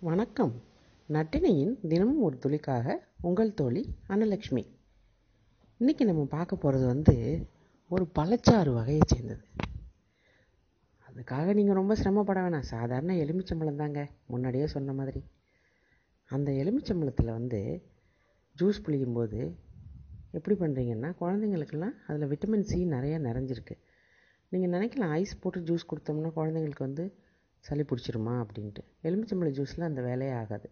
வணக்கம். நட்டினையின் தினமும் ஒரு துளிக்காக உங்கள் தோழி அன்னலக்ஷ்மி. இன்றைக்கி நம்ம பார்க்க போகிறது வந்து ஒரு பழச்சாறு வகையை சேர்ந்தது. அதுக்காக நீங்கள் ரொம்ப சிரமப்பட வேணாம். சாதாரண எலுமிச்சம்பழம் தாங்க. முன்னாடியே சொன்ன மாதிரி. அந்த எலுமிச்சம்பழத்தில் வந்து ஜூஸ் புளியும்போது எப்படி பண்ணுறீங்கன்னா குழந்தைங்களுக்கெல்லாம் அதில் விட்டமின் சி நிறையா நிறைஞ்சிருக்கு. நீங்கள் நினைக்கலாம் ஐஸ் போட்டு ஜூஸ் கொடுத்தோம்னா குழந்தைங்களுக்கு வந்து சளி பிடிச்சிருமா அப்படின்ட்டு. எலுமிச்சம்பழ ஜூஸில் அந்த வேலையே ஆகாது.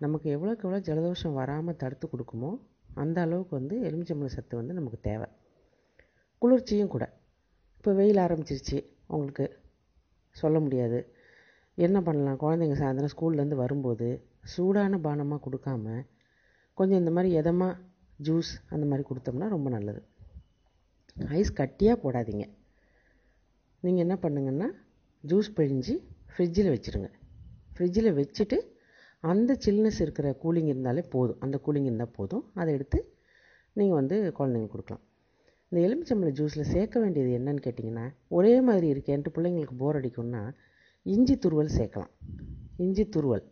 நமக்கு எவ்வளோக்கு எவ்வளோ ஜலதோஷம் வராமல் தடுத்து கொடுக்குமோ அந்த அளவுக்கு வந்து எலுமிச்சம்பழ சத்து வந்து நமக்கு தேவை. குளிர்ச்சியும் கூட. இப்போ வெயில் ஆரம்பிச்சிருச்சு. உங்களுக்கு சொல்ல முடியாது. என்ன பண்ணலாம்? குழந்தைங்க சாயந்தரம் ஸ்கூல்லேருந்து வரும்போது சூடான பானமாக கொடுக்காம கொஞ்சம் இந்த மாதிரி எதமாக ஜூஸ் அந்த மாதிரி கொடுத்தோம்னா ரொம்ப நல்லது. ஐஸ் கட்டியாக போடாதீங்க. நீங்கள் என்ன பண்ணுங்கன்னா ஜூஸ் பிழிஞ்சு ஃப்ரிட்ஜில் வச்சுருங்க. ஃப்ரிட்ஜில் வச்சுட்டு அந்த சில்னஸ் இருக்கிற கூலிங் இருந்தாலே போதும். அந்த கூலிங் இருந்தால் போதும். அதை எடுத்து நீங்கள் வந்து குழந்தைங்களுக்கு கொடுக்கலாம். இந்த எலுமிச்சம்பழ ஜூஸில் சேர்க்க வேண்டியது என்னன்னு கேட்டிங்கன்னா ஒரே மாதிரி இருக்கேன்ட்டு பிள்ளைங்களுக்கு போர் அடிக்கும்னா இஞ்சி துருவல் சேர்க்கலாம். இஞ்சி துருவல்.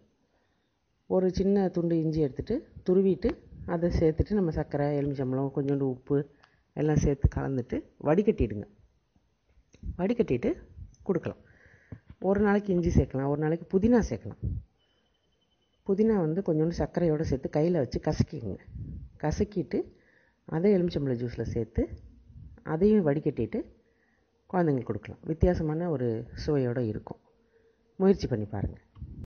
ஒரு சின்ன துண்டு இஞ்சி எடுத்துகிட்டு துருவிட்டு அதை சேர்த்துட்டு நம்ம சர்க்கரை எலுமிச்சம்பழம் கொஞ்சோண்டு உப்பு எல்லாம் சேர்த்து கலந்துட்டு வடிகட்டிடுங்க. வடிகட்டிட்டு கொடுக்கலாம். ஒரு நாளைக்கு இஞ்சி சேர்க்கலாம் ஒரு நாளைக்கு புதினா சேர்க்கலாம். புதினா வந்து கொஞ்சோண்டு சர்க்கரையோடு சேர்த்து கையில் வச்சு கசக்கிங்க கசக்கிட்டு அதை எலுமிச்சம்பழ ஜூஸில் சேர்த்து அதையும் வடிகட்டிட்டு குழந்தைங்களுக்கு கொடுக்கலாம். வித்தியாசமான ஒரு சுவையோடு இருக்கும். முயற்சி பண்ணி பாருங்கள்